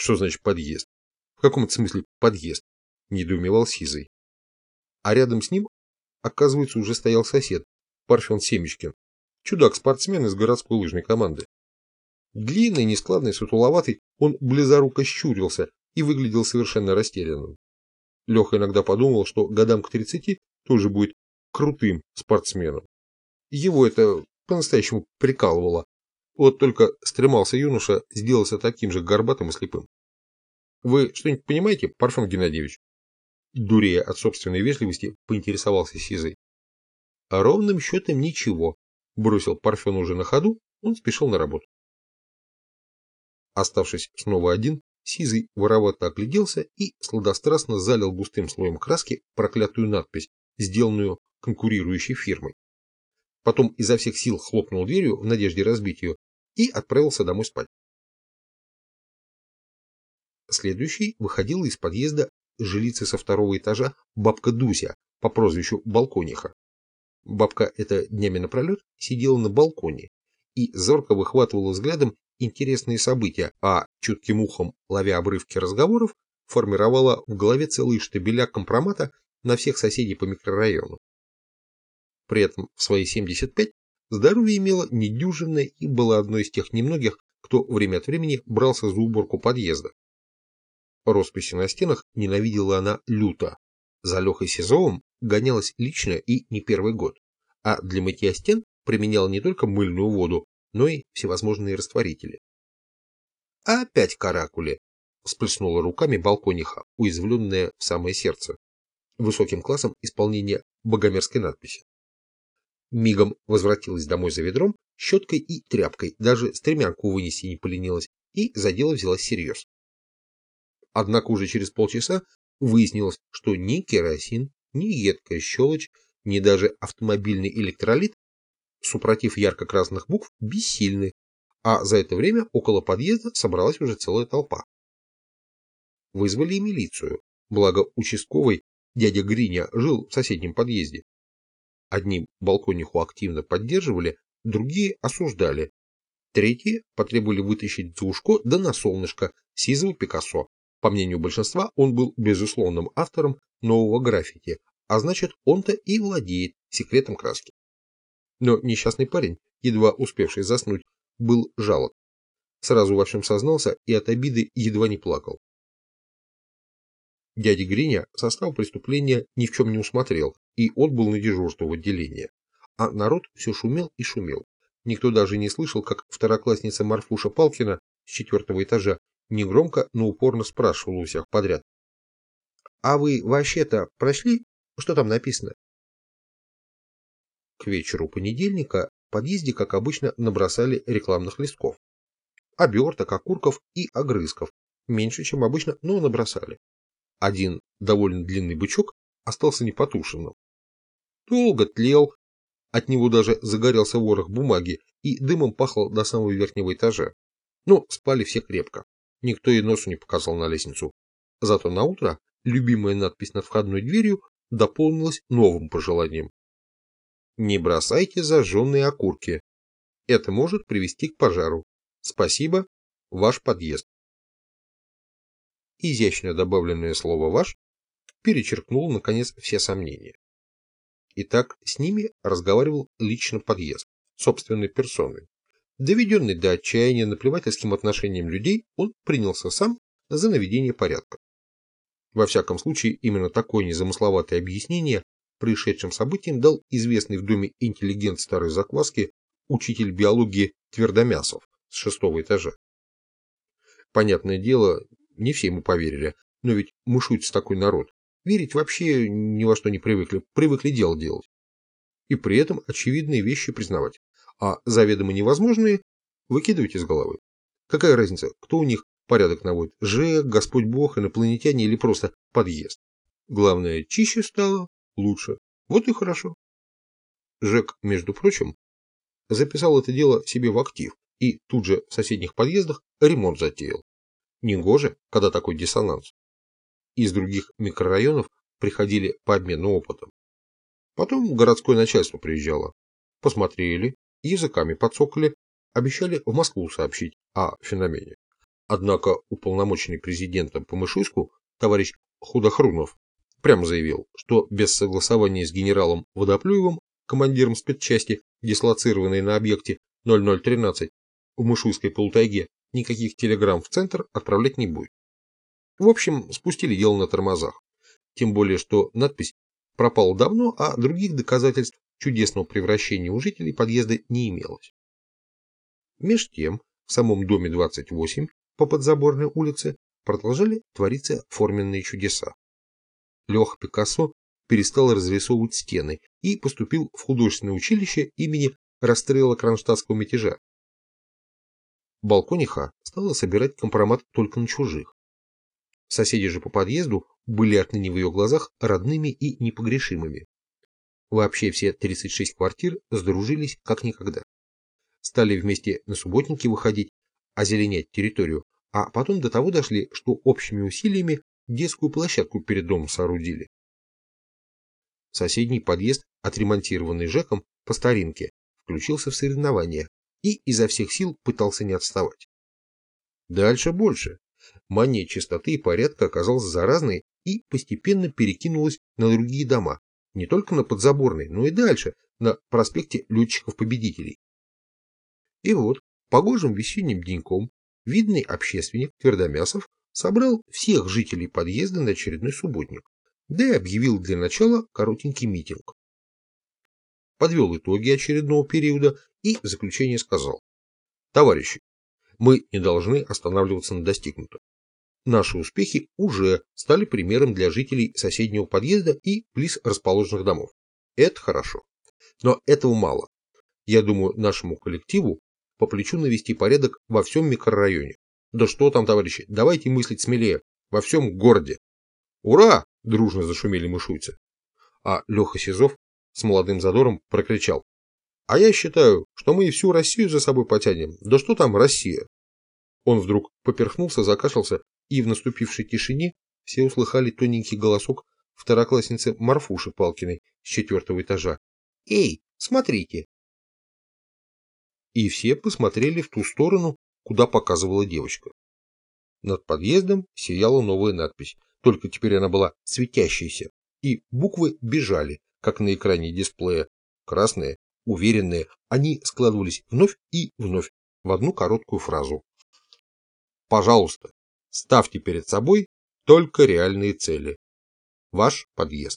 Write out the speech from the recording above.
Что значит подъезд? В каком смысле подъезд? Недоумевал Сизый. А рядом с ним, оказывается, уже стоял сосед, Парфен Семечкин, чудак-спортсмен из городской лыжной команды. Длинный, нескладный, сутуловатый, он близоруко щурился и выглядел совершенно растерянным. Леха иногда подумал, что годам к 30 тоже будет крутым спортсменом. Его это по-настоящему прикалывало. Вот только стремался юноша сделаться таким же горбатым и слепым. Вы что-нибудь понимаете, Парфен Геннадьевич? Дурея от собственной вежливости, поинтересовался Сизый. А ровным счетом ничего. Бросил Парфен уже на ходу, он спешил на работу. Оставшись снова один, Сизый воровато огляделся и сладострастно залил густым слоем краски проклятую надпись, сделанную конкурирующей фирмой. Потом изо всех сил хлопнул дверью в надежде разбить ее и отправился домой спать. Следующий выходила из подъезда жилицы со второго этажа бабка Дуся по прозвищу Балкониха. Бабка эта днями напролет сидела на балконе и зорко выхватывала взглядом интересные события, а чутким ухом, ловя обрывки разговоров, формировала в голове целые штабеля компромата на всех соседей по микрорайону. При этом в свои 75 здоровье имела недюжинное и была одной из тех немногих, кто время от времени брался за уборку подъезда. Росписи на стенах ненавидела она люто. За Лехой Сизовым гонялась лично и не первый год, а для мытья стен применяла не только мыльную воду, но и всевозможные растворители. «А опять каракули!» – всплеснула руками балкониха, уязвленная в самое сердце, высоким классом исполнения богомерзкой надписи. Мигом возвратилась домой за ведром, щеткой и тряпкой, даже стремянку вынести не поленилась, и за дело взялась всерьез. Однако уже через полчаса выяснилось, что ни керосин, ни едкая щелочь, ни даже автомобильный электролит супротив ярко-красных букв, бессильны, а за это время около подъезда собралась уже целая толпа. Вызвали и милицию, благо участковый дядя Гриня жил в соседнем подъезде. Одним балкониху активно поддерживали, другие осуждали. Третьи потребовали вытащить за ушко да на солнышко сизого Пикассо. По мнению большинства, он был безусловным автором нового граффити, а значит, он-то и владеет секретом краски. Но несчастный парень, едва успевший заснуть, был жалок. Сразу во всем сознался и от обиды едва не плакал. Дядя Гриня состав преступления ни в чем не усмотрел и отбыл на дежурство в отделение. А народ все шумел и шумел. Никто даже не слышал, как второклассница Марфуша Палкина с четвертого этажа негромко, но упорно спрашивала у всех подряд. «А вы вообще-то прочли, что там написано?» К вечеру понедельника в подъезде, как обычно, набросали рекламных листков. Оберток, окурков и огрызков. Меньше, чем обычно, но набросали. Один довольно длинный бычок остался непотушенным. Долго тлел, от него даже загорелся ворох бумаги и дымом пахло до самого верхнего этажа. Но спали все крепко. Никто и носу не показал на лестницу. Зато на утро любимая надпись над входной дверью дополнилась новым пожеланием. Не бросайте зажженные окурки. Это может привести к пожару. Спасибо, ваш подъезд. Изящно добавленное слово «ваш» перечеркнуло, наконец, все сомнения. Итак, с ними разговаривал лично подъезд, собственной персоной. Доведенный до отчаяния наплевательским отношением людей, он принялся сам за наведение порядка. Во всяком случае, именно такое незамысловатое объяснение происшедшим событиям дал известный в доме интеллигент старой закваски учитель биологии Твердомясов с шестого этажа. Понятное дело, не все ему поверили, но ведь мышуется такой народ. Верить вообще ни во что не привыкли, привыкли дело делать. И при этом очевидные вещи признавать, а заведомо невозможные выкидывать из головы. Какая разница, кто у них порядок наводит, ЖЭК, Господь Бог, инопланетяне или просто подъезд. Главное, чище стало, лучше. Вот и хорошо. Жек, между прочим, записал это дело себе в актив и тут же в соседних подъездах ремонт затеял. Негоже, когда такой диссонанс. Из других микрорайонов приходили по обмену опытом. Потом городское начальство приезжало. Посмотрели, языками подсокали, обещали в Москву сообщить о феномене. Однако уполномоченный президентом по Мышуйску товарищ Худохрунов прямо заявил, что без согласования с генералом Водоплюевым, командиром спецчасти, дислоцированной на объекте 0013 в Мышуйской полутайге, никаких телеграмм в центр отправлять не будет. В общем, спустили дело на тормозах. Тем более, что надпись пропала давно, а других доказательств чудесного превращения у жителей подъезда не имелось. Меж тем, в самом доме 28 по подзаборной улице продолжали твориться форменные чудеса. Леха Пикассо перестал разрисовывать стены и поступил в художественное училище имени расстрела кронштадтского мятежа. Балкониха стала собирать компромат только на чужих. Соседи же по подъезду были отныне в ее глазах родными и непогрешимыми. Вообще все 36 квартир сдружились как никогда. Стали вместе на субботники выходить, озеленять территорию, а потом до того дошли, что общими усилиями детскую площадку перед домом соорудили. Соседний подъезд, отремонтированный Жеком по старинке, включился в соревнования и изо всех сил пытался не отставать. Дальше больше. Мания чистоты и порядка оказалась заразной и постепенно перекинулась на другие дома, не только на подзаборной, но и дальше, на проспекте летчиков-победителей. И вот, погожим весенним деньком, видный общественник Твердомясов собрал всех жителей подъезда на очередной субботник, да и объявил для начала коротенький митинг. Подвел итоги очередного периода и в заключение сказал. Товарищи, мы не должны останавливаться на достигнутом. Наши успехи уже стали примером для жителей соседнего подъезда и близ расположенных домов. Это хорошо. Но этого мало. Я думаю, нашему коллективу по плечу навести порядок во всем микрорайоне. Да что там, товарищи, давайте мыслить смелее. Во всем городе. Ура! Дружно зашумели мышуйцы. А Леха Сизов с молодым задором прокричал. А я считаю, что мы и всю Россию за собой потянем. Да что там Россия? Он вдруг поперхнулся, закашлялся, и в наступившей тишине все услыхали тоненький голосок второклассницы Марфуши Палкиной с четвертого этажа. «Эй, смотрите!» И все посмотрели в ту сторону, куда показывала девочка. Над подъездом сияла новая надпись, только теперь она была светящейся, и буквы бежали, как на экране дисплея. Красные, уверенные, они складывались вновь и вновь в одну короткую фразу. Пожалуйста, ставьте перед собой только реальные цели. Ваш подъезд.